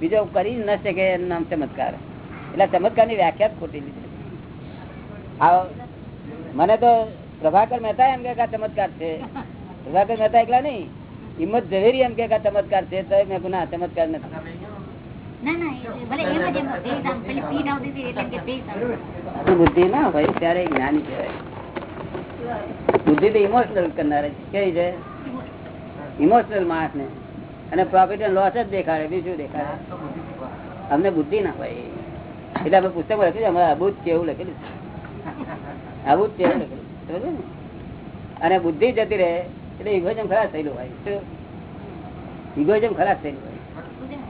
A: બીજો કરી ન શકે એનું નામ ચમત્કાર. એટલે ચમત્કાર વ્યાખ્યા જ ખોટી લીધી. મને તો પ્રભાકર મહેતા એમ કે ચમત્કાર છે. પ્રભાકર મહેતા એકલા નહીં. હિંમત ઝવેરી એમ કે ચમત્કાર છે. તો મેં ના ચમત્કાર નથી. બુદ્ધિ ના હોય, ત્યારે જ્ઞાની કહેવાય. બુદ્ધિ તો ઇમોશનલ કરનાર કેવી છે? ઇમોશનલ માણસ ને. અને પ્રોફિટ એન્ડ લોસ જ દેખાડે, બીજું દેખાડે. અમને બુદ્ધિ ના હોય. એટલે અમે પુસ્તક લખ્યું છે, અમારે અબુજ છે એવું લખેલું છે. કેવું લખેલું? અને બુદ્ધિ જતી રહે, એટલે ઇગોજમ ખરાબ થયેલું હોય. ઇગોજમ ખરાબ થયેલું હોય.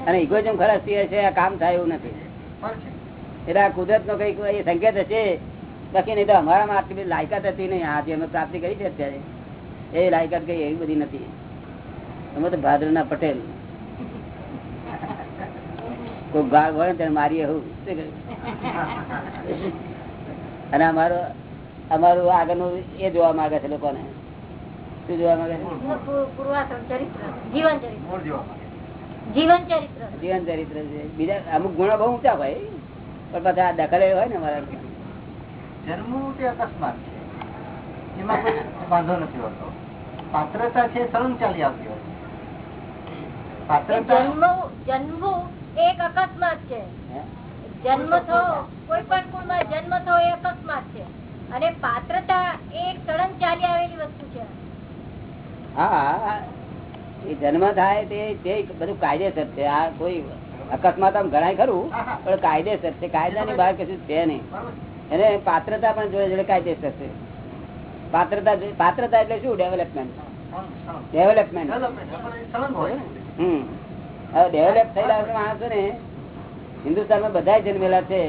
A: અને ઇગોઇઝમ ખરાબ થયા છે આ કામ થાય એવું નથી. એટલે આ કુદરત નો કંઈક એ સંકેત હશે બાકી નહીં તો અમારામાં આટલી બધી લાયકાત હતી નહીં. આ જે અમે પ્રાપ્તિ કરી છે અત્યારે એ લાયકાત કઈ એવી બધી નથી. અમે તો ભાદરના પટેલ. કોઈ ગાળ વળે ને તેને મારીએ એવું અને અમારો અમારું આગળનું એ જોવા માંગે છે લોકોને. શું જોવા માંગે છે?
C: જીવન ચરિત્ર. જીવન ચરિત્ર.
A: જીવન ચરિત્ર છે. બીજા અમુક ગુણો બહુ ઊંચા હોય પણ પાછા આ દખલે હોય ને મારા
D: જન્મવું તે અકસ્માત છે. એમાં કોઈ વાંધો નથી હોતો. પાત્રતા છે સળંગ ચાલી આવતી હોય પાત્રતા
C: જન્મવું એક અકસ્માત છે. જન્મ થવો કોઈ પણ કુળમાં જન્મ થવો એ અકસ્માત છે. અને પાત્રતા એ એક સળંગ ચાલી આવેલી વસ્તુ છે.
A: હા જન્મ થાય તે તે બધું કાયદેસર છે. આ કોઈ અકસ્માત આમ ગણાય ખરું, પણ કાયદેસર છે. કાયદાની બહાર કશું છે નહીં. એને પાત્રતા પણ જોડે જોડે કાયદેસર છે. પાત્રતા પાત્રતા એટલે શું? ડેવલપમેન્ટ. ડેવલપમેન્ટ હવે ડેવલપ થયેલા માણસો ને હિન્દુસ્તાનમાં બધા જન્મેલા છે.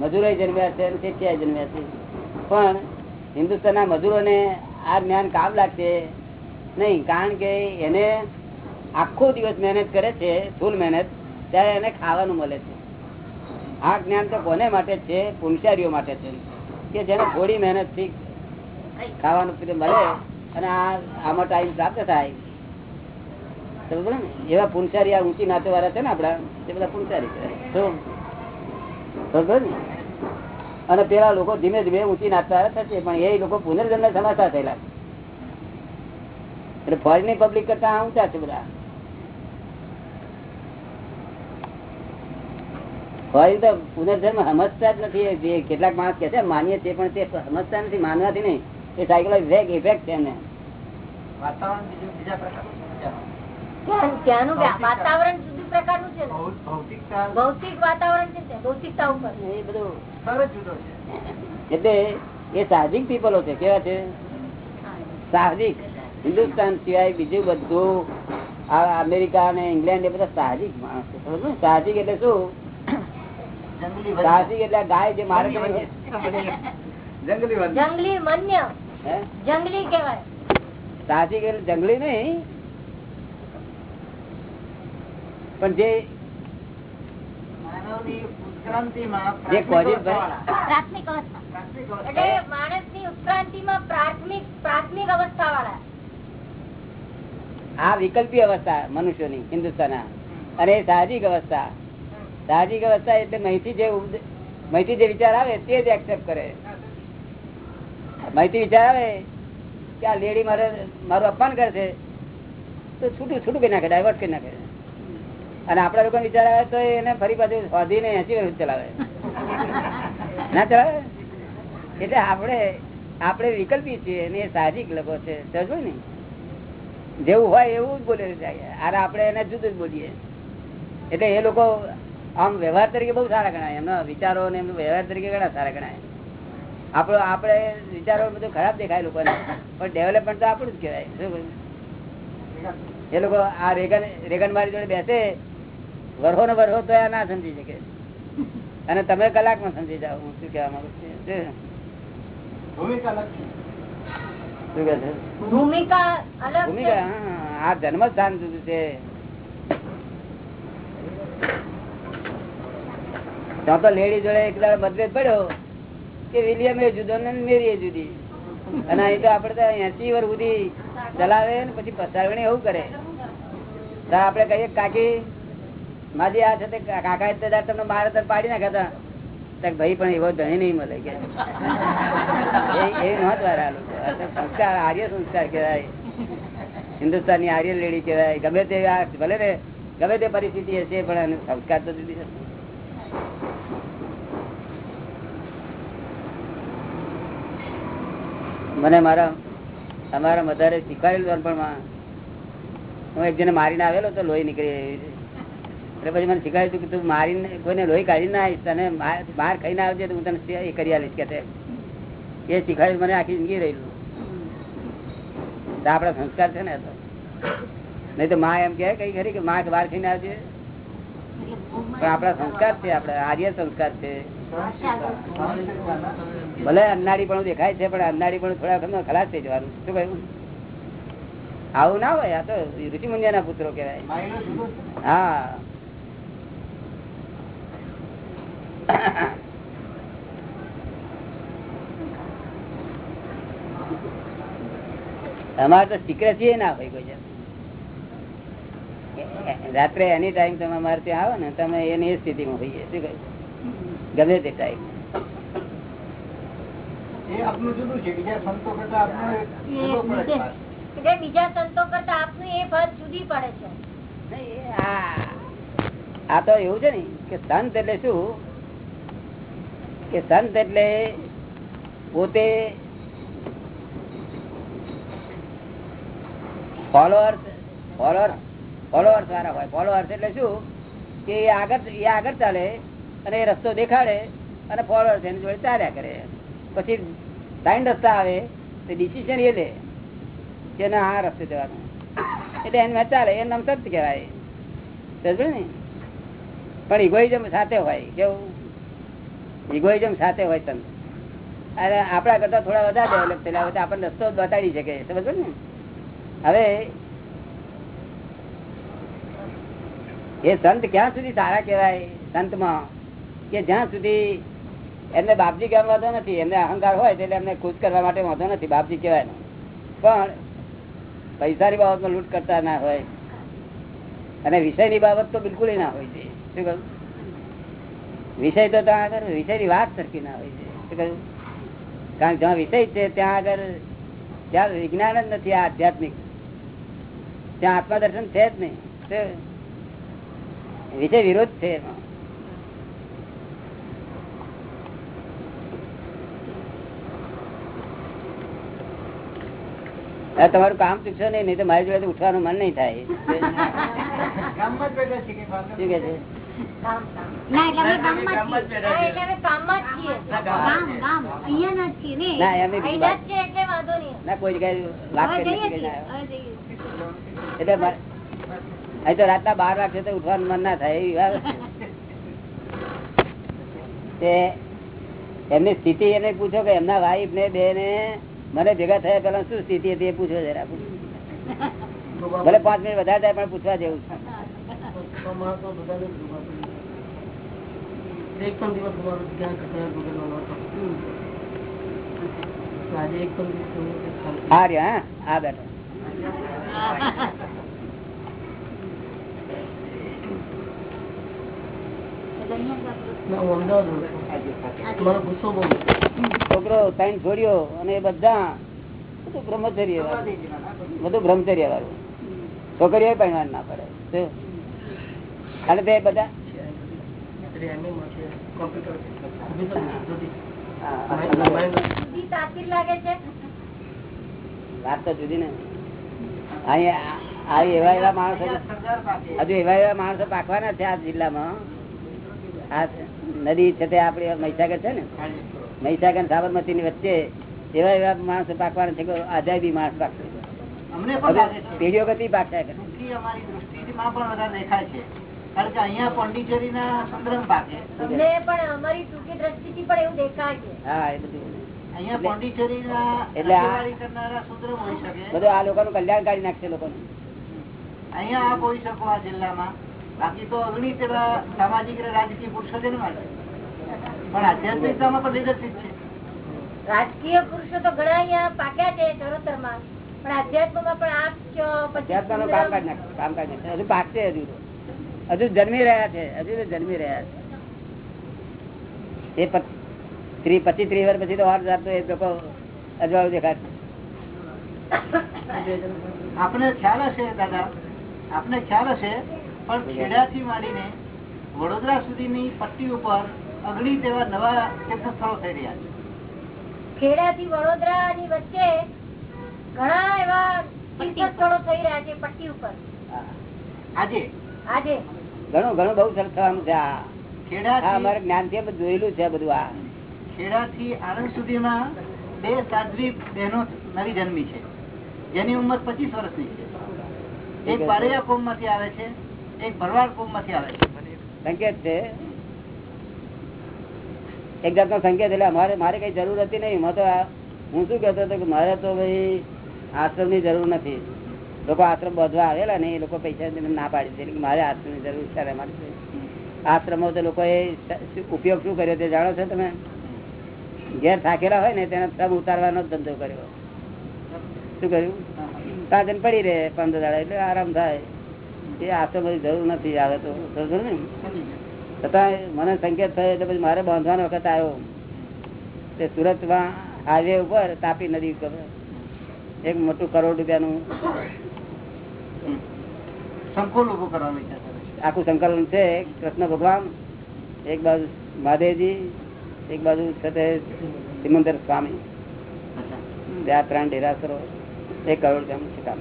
A: મજૂરો જન્મ્યા છે અને શેઠિયા જન્મ્યા છે. પણ હિન્દુસ્તાનના મજૂરોને આ જ્ઞાન કામ લાગશે નહીં. કારણ કે એને આખો દિવસ મહેનત કરે છે, ફૂલ મહેનત, ત્યારે એને ખાવાનું મળે છે આ જ્ઞાન તો કોને માટે છે પુનસારીઓ માટે છે કે જેને થોડી મહેનતથી ખાવાનું મળે અને આ આમાં ટાઈમ પ્રાપ્ત થાય? એવા પુનસારી આ ઊંચી નાતો વાળા છે ને આપડા તે બધા પુનસારી. ને? અને પેલા લોકો ધીમે ધીમે ઊંચી નાતા થશે, પણ એ લોકો પુનર્જન્મ સમાચાર થયેલા એટલે ફોરેન પબ્લિક કરતા ઊંચા છે બધા ફોરેન તો પુનર્જન્મ સમજતા જ નથી જે કેટલાક માણસ કે છે માનીએ તે પણ તે સમજતા નથી માનવાથી નહીં. એ સાયકોલોજી ઇફેક્ટ છે એમને
D: વાતાવરણ બીજું બીજા પ્રકારનું છે ત્યાંનું.
C: ત્યાં- ત્યાંનું વા- વાતાવરણ જુદું પ્રકારનું છે ને?
D: ભૌ- ભૌતિકતા.
C: ભૌતિક વાતાવરણ છે ને ભૌતિકતા ઉપર.
A: એ બધું
D: સ્તર જ જુદો છે.
A: એટલે એ સાહજિક પીપલો છે કેવા છે? સાહજિક. હિન્દુસ્તાન સિવાય બીજું બધું આ અમેરિકા અને ઇંગ્લેન્ડ એ બધા સાહજિક માણસ છે સાહજિક એટલે શું? સાહજિક એટલે ગાય જે મારે
D: જંગલી જંગલી
C: મન્ય જંગલી કહેવાય.
A: સાહસિક એટલે જંગલી નહીં? પણ જે આ વિકલ્પી અવસ્થા મનુષ્યોની હિન્દુસ્તાન અને એ સાહજિક અવસ્થા. સાહજિક અવસ્થા એટલે માહિતી જે માહિતી જે વિચાર આવે તે જ એક્સેપ્ટ કરે. માહિતી વિચાર આવે કે આ લેડી મારે મારું અપમાન કરે તો છૂટું છૂટું કરી નાખે ડાયવર્ટ કરી નાખે. અને આપણા લોકો વિચાર આવે તો એને ફરી પાછું સ્વાધીને એસી વર્ષ ચલાવે. ના ચલાવે? એટલે આપણે આપણે વિકલ્પી છીએ અને એ સાહજિક લોકો છે. સમજો ને? જેવું હોય એવું જ બોલે જાય અરે આપણે એને જુદું જ બોલીએ. એટલે એ લોકો આમ વ્યવહાર તરીકે બહુ સારા ગણાય. એમના વિચારો ને એમનો વ્યવહાર તરીકે ઘણા સારા ગણાય. આપણો આપણે વિચારો બધું ખરાબ દેખાય લોકોને. પણ ડેવલપમેન્ટ તો આપણું જ કહેવાય. એ લોકો આ રેગન રેગન મારી જોડે બેસે વરહો ને વરહો તો આ ના સમજી શકે. અને તમે કલાકમાં સમજી જાઓ. હું શું કહેવા માંગુ છું? શું?
D: ભૂમિકા
C: ભૂમિકા અલગ છે.
A: ભૂમિકા હા, આ જન્મ સ્થાન જુદું છે. ત્યાં તો લેડી જોડે એક દાડો મતભેદ પડ્યો કે વિલિયમ એ જુદો ને મેરી એ જુદી. અને અહીં તો આપડે તો એસી વર્ષ સુધી ચલાવે ને પછી પસારણી એવું કરે. તો આપડે કહીએ, કાકી માજી આ છે કાકા તો તમને બાર તર પાડી નાખ્યા હતા ભાઈ પણ એવો ધણી નહીં મળે કે. એ- લોકો. સંસ્કાર, આર્ય સંસ્કાર કહેવાય. હિન્દુસ્તાનની આર્ય લેડી કહેવાય. ગમે તે ભલે ને ગમે તે પરિસ્થિતિ હશે, પણ સંસ્કાર તો જુદી છે. મને મારા તમારા મધારે શીખવાડેલું નાનપણમાં હું એક જણે મારીને આવેલો તો લોહી નીકળી. એટલે પછી મને શીખવાડ્યું હતું કે તું મારીને, કોઈને લોહી કાઢી ના આવીશ, તને બહાર ખાઈને આવજે તો હું તને એ કરી આવીશ કે. એ શીખવાડ્યું મને આખી જિંદગી રહેલું. આપણા સંસ્કાર છે ને તો. નહીં તો માં એમ કે કઈ ખરી કે માં બાર ખાઈને આવજે. પણ આપણા સંસ્કાર છે, આપણા આર્ય સંસ્કાર છે. ભલે અન્નાડી પણ દેખાય છે, પણ અન્નાળી પણ થોડા ખલાસ થઈ જવાનું. શું કહ્યું? આવું ના હોય, આ તો ઋષિ મુંડિયા ના પુત્રો
D: છે.
A: હા. અમારે તો સિક્રેસી ના હોય કોઈ રાત્રે એની ટાઈમ તમે અમારે ત્યાં આવો ને, તમે એની સ્થિતિમાં હોઈએ. શું કહ્યું? ગમે તે ટાઈમ
D: એ આપનું જુદું છે. બીજા સંતો કરતા આપનું એક જુદો પડે છે પાછો.
C: એટલે બીજા સંતો કરતા આપનું એ ભાત જુદી પડે છે.
A: આ આ તો એવું છે ને કે સંત એટલે શું? કે સંત એટલે પોતે ફોલોઅર્સ ફોલોઅર્સ ફોલોઅર્સ વાળા હોય. ફોલોઅર્સ એટલે શું? કે આગળ એ આગળ ચાલે. અને એ રસ્તો દેખાડે અને ફોરવર્ડ એની જોડે ચાલ્યા કરે. પછી લાઈન રસ્તા આવે, તો ડિસિઝન એ લે કે ના, આ રસ્તે જવાનું. એટલે એને ચાલે એ નામ સત્ય કહેવાય. સમજે ને? પણ ઇગોઇઝમ સાથે હોય, કેવું? ઇગોઇઝમ સાથે હોય સંત અને આપણા કરતા થોડા વધારે ડેવલપ થયેલા હોય તો આપણને રસ્તો બતાડી શકે સમજો ને? હવે એ સંત ક્યાં સુધી સારા કહેવાય? સંતમાં કે જ્યાં સુધી એમને બાપજી કહેવા વાંધો નથી, એમને અહંકાર હોય એટલે એમને ખુશ કરવા માટે વાંધો નથી, બાપજી કહેવાય પણ પૈસાની બાબતમાં લૂંટ કરતા ના હોય. અને વિષયની બાબત તો બિલકુલ ના હોય છે. શું કહ્યું? વિષય તો ત્યાં આગળ, વિષયની વાત સરખી ના હોય છે. શું કહ્યું? કારણ જ્યાં વિષય છે, ત્યાં આગળ ત્યાં વિજ્ઞાન જ નથી આધ્યાત્મિક. ત્યાં આત્મદર્શન છે જ નહીં. વિષય વિરોધ છે એમાં. તમારું કામ ચૂકશો નહીં નહીં તો મારી જોડે ઉઠવાનું મન નહીં થાય.
D: છે
A: શું કે
B: એટલે
A: રાતના બાર વાગશે તો ઉઠવાનું મન ના થાય એવી વાત. એમની સ્થિતિ એને પૂછો કે એમના વાઈફ ને બે ને મને ભેગા થયા પેલા શું સ્થિતિ હતી એ પૂછો જરા. ભલે પાંચ મિનિટ વધારે થાય પણ પૂછવા જેવું છે.
E: આ પણ દિવસ તમારો ક્યાં કકડાટ વગરનો નહોતો. તો આજે એક પણ દિવસ તમારો કંઈ શાંતિ.
A: આ રહ્યા હા આ બેઠો
B: એટલે અહીંયા જ
E: ના, હું અમદાવાદ રહું છું. મારો ગુસ્સો બહુ
A: વાત તો જુદી ને. અહીંયા એવા એવા માણસો હજુ એવા એવા માણસો પાકવાના છે આ જિલ્લામાં. આ નદી છે તે આપડે મહીસાગર છે ને? મહીસાગર સાબરમતી ની વચ્ચે એવા એવા માણસો પાકવાના છે કે આઝાદી માણસ પાકશે.
D: અમને પણ લાગે છે.
A: પેઢીઓ ગતિ પાકશે.
D: અમારી દૃષ્ટિમાં પણ વધારે દેખાય છે. કારણ કે અહીંયા પોંડિચેરીના સંદ્રમ પાકે.
C: પણ અમારી ટૂંકી દ્રષ્ટિથી પણ એવું દેખાય છે.
A: હા એ બધું.
D: અહીંયા પોંડિચેરીના
A: એટલે આ-
D: રખેવાળી કરનારા સુદ્રમ હોઈ શકે.
A: બધું આ લોકોનું કલ્યાણ કાઢી નાખશે લોકો
D: અહીંયા આપ હોઈ શકો આ જિલ્લામાં. બાકી તો અગણિત એવા સામાજિક રાજકીય પુરુષો છે પણ આધ્યાત્મિકતામાં પણ લીડરશીપ છે.
C: રાજકીય પુરુષો તો ઘણા અહીંયા પાક્યા છે ચરોતરમાં પણ અધ્યાત્મમાં પણ આપ છો પછી
A: કામકાજ કામકાજ હજુ પાકશે હજુ હજુ જન્મી રહ્યા છે. હજુ તો જન્મી રહ્યા છે. એ પચ- પચીસ ત્રીસ વર્ષ પછી તો વાર જાત એ લોકો અજવાળું દેખાશે.
D: આપને ખ્યાલ હશે દાદા? આપને ખ્યાલ હશે પણ ખેડાથી માંડીને વડોદરા સુધીની પટ્ટી ઉપર અગણી તેવા નવા તીર્થસ્થળો થઈ રહ્યા છે.
C: ખેડાથી વડોદરા ની વચ્ચે ઘણા એવા તીર્થસ્થળો થઈ રહ્યા છે પટ્ટી ઉપર.
D: આજે?
C: આજે.
A: ઘણું ઘણું બહુ સરસ થવાનું છે આ. આ અમારે જ્ઞાનથી જોયેલું છે બધું આ.
D: ખેડાથી આણંદ સુધીમાં બે સાધ્વી બહેનો નવી જન્મી છે. જેની ઉંમર પચીસ વર્ષની છે. એક બારૈયા કોમમાંથી આવે છે. એક ભરવાડ કોમમાંથી આવે
A: સંકેત છે. એક જાતનો સંકેત એટલે અમારે મારે કઈ જરૂર હતી નહીં. હું તો હું શું કહેતો હતો કે મારે તો ભાઈ આશ્રમની જરૂર નથી. લોકો આશ્રમ બધવા આવેલા ને એ લોકો પૈસા ના પાડી છે મારે આશ્રમની જરૂર છે મારે આશ્રમો તો લોકોએ ઉપયોગ શું કર્યો તે જાણો છો તમે? ઘેર થાકેલા હોય ને તેને સબ ઉતારવાનો જ ધંધો કર્યો. શું કર્યું? સાધન પડી રહે પંદર દાડા એટલે આરામ થાય. એ આશ્રમ બધી જરૂર નથી આવે તો સમજો ને છતાં મને સંકેત થયો એટલે પછી મારે બાંધવાનો વખત આવ્યો. તે સુરતમાં હાઈવે ઉપર તાપી નદી ઉપર. એક મોટું કરોડ રૂપિયાનું
D: સંકુલ ઉભું કરવાનું
A: આખું સંકલન છે. કૃષ્ણ ભગવાન એક બાજુ મહાદેવજી એક બાજુ છે તે સિમંદર સ્વામી. ત્યાં ત્રણ ઢેરાસરો એક કરોડ રૂપિયાનું છે કામ.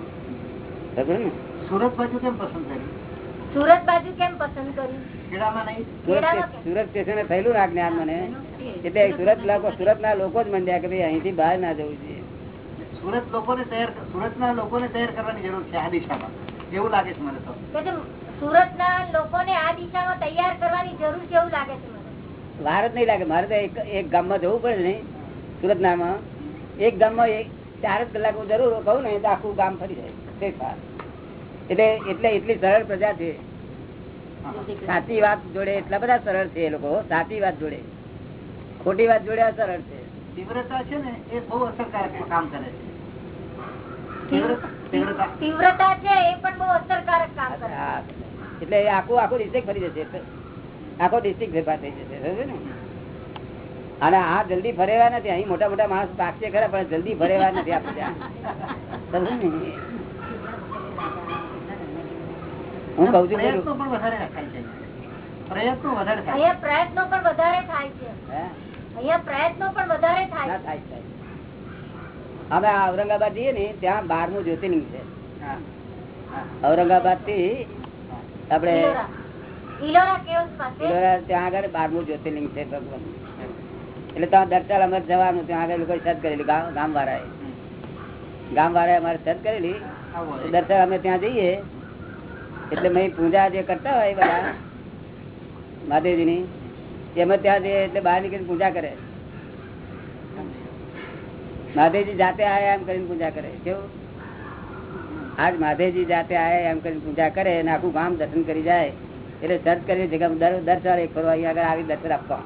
A: સમજો ને?
D: સુરત બાજુ કેમ પસંદ કર્યું
C: સુરત બાજુ કેમ પસંદ કર્યું
A: સુરત સુરત સ્ટેશને થયેલું ના જ્ઞાન મને. એટલે સુરત લોકો સુરત ના લોકો જ મંડ્યા કે ભાઈ અહીંથી બહાર ના જવું જોઈએ
D: સુરત લોકોને તૈયાર સુરતના લોકોને તૈયાર કરવાની જરૂર છે આ દિશામાં. એવું લાગે છે મને તો.
C: સુરત ના સુરતના લોકોને આ દિશામાં તૈયાર કરવાની જરૂર છે એવું લાગે છે મને?
A: વાર જ નહીં લાગે. મારે તો એક એક ગામમાં જવું પડે નહીં સુરત નામાં. એક ગામમાં એક ચાર જ કલાક હું જરૂર કહું ને તો આખું ગામ ફરી જાય. તે સાર. એટલે એટલે એટલી સરળ પ્રજા છે. સાચી વાત જોડે એટલા બધા સરળ છે એ લોકો સાચી વાત જોડે. ખોટી વાત જોડે છે.
D: તીવ્રતા છે ને એ બહુ અસરકારક કામ કરે છે. તીવ્રતા
C: તીવ્રતા છે એ પણ બહુ અસરકારક કામ કરે
A: એટલે આખું આખું ડિસ્ટ્રિક્ટ ફરી જશે આખો ડિસ્ટ્રિક્ટ ફેરફાર થઈ જશે સમજ્યો ને? અને આ જલ્દી ફરેવા નથી અહીં મોટા મોટા માણસ પાકશે ખરા પણ જલ્દી ફરેવા નથી આપણે? હું કઉ છું
D: પ્રયત્નો પણ વધારે થાય છે. પ્રયત્નો વધારે થાય
C: અહીંયા પ્રયત્નો પણ વધારે થાય છે. અહીંયા પ્રયત્નો પણ વધારે થાય છે.
A: અમે ઔરંગાબાદ જઈએ ને ત્યાં બારમું જ્યોતિર્લિંગ છે. ઔરંગાબાદથી આપણે
C: ઈલોરા. ઈલોરા કેવ્સ પાસે?
A: ઈલોરા ત્યાં આગળ બારમું જ્યોતિર્લિંગ છે ભગવાન એટલે ત્યાં દર્શાલ અમારે જવાનું ત્યાં આગળ લોકો સદ કરેલી ગામ ગામ વાળાએ ગામ વાળાએ અમારે સદ કરેલી. દર્શાલ અમે ત્યાં જઈએ. એટલે મેં પૂજા જે કરતા હોય બધા મહાદેવજીની એમાં ત્યાં જે એટલે બહાર નીકળીને પૂજા કરે. મહાદેવજી જાતે આવ્યા એમ કરીને પૂજા કરે. કેવું? આજ મહાદેવજી જાતે આયા એમ કરીને પૂજા કરે અને આખું ગામ દર્શન કરી જાય. એટલે સર્ચ કરી જગ્યા દર દર એક ફરવા અહીંયા આગળ આવી દર્શન આપવા.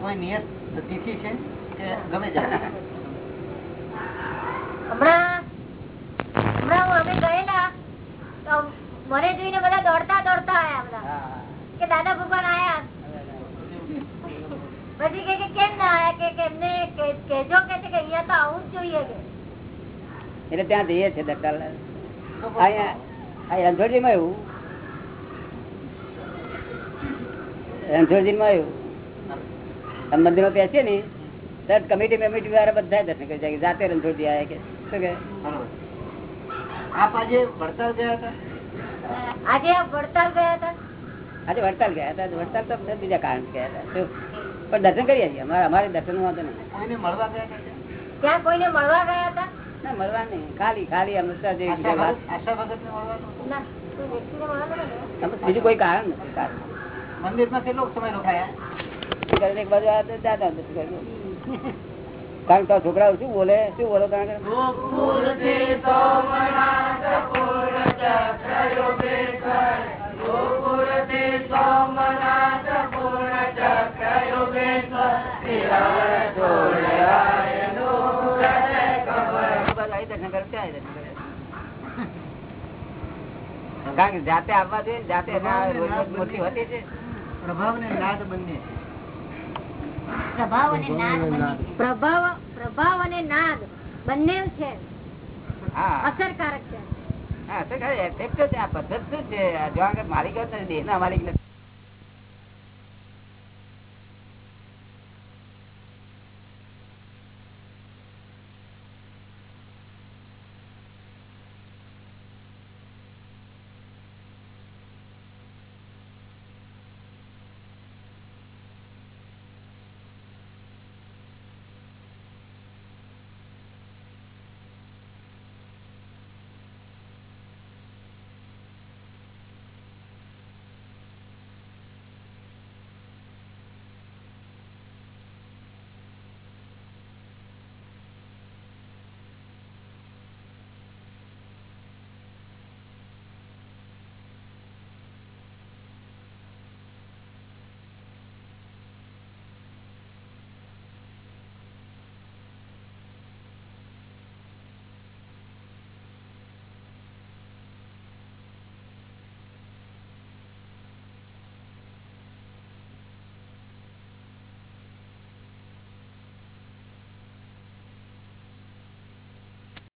D: કોઈ નિયત તિથિ છે કે ગમે જાય
C: હમણાં હમણાં હું અમે ગયેલા મને જોઈને બધા દોડતા દોડતા આયા બધા.
A: હા.
C: કે દાદા ભગવાન આયા. પછી કે કે કેમ ના આયા? કે કે એમને કે- કહેજો કે છે કે અહીંયા તો આવું જ જોઈએ કે
A: એટલે ત્યાં જઈએ છે દર્શન
D: તો
A: અહીંયા આ રણછોડજીમાં એવું. રણછોડજીમાં એવું. આમ મંદિરમાં બેસીએ ને તરત કમિટી કમિટી વાળા બધા દર્શન કરી જાય. જાતે રણછોડજી આવ્યા કે શું કે?
D: બરોબર આપ આજે વડતાલ ગયા હતા?
C: આજે વડતાલ ગયા હતા?
A: આજે વડતાલ ગયા હતા. વડતાલ તો બીજા કારણ ગયા હતા. પણ દર્શન કરી આવીએ. અમારે અમારે દર્શન વાંધો નહીં.
D: મળવા ગયા ત્યાં?
C: કોઈને મળવા ગયા હતા?
A: ના મળવા નહીં. ખાલી ખાલી અમૃતસર જેવી
D: આશા
A: બીજા
C: કોઈ
A: કારણ નથી કારણ.
D: મંદિરમાં કેટલો સમય રોકાયા?
A: એક બાજુ આ દાદા. કારણ કે છોકરા શું બોલે? શું બોલો કારણ કે જાતે આવવા જોઈએ જાતે મોટી હોતી છે.
D: પ્રભાવ ને નાદ બંને
B: પ્રભાવ અને નાદ
C: પ્રભાવ પ્રભાવ અને નાદ બંને છે. અસરકારક છે.
A: હા જ છે. આ પદ્ધત શું છે? જો આગળ માલિક જ નથી દેહના માલિક નથી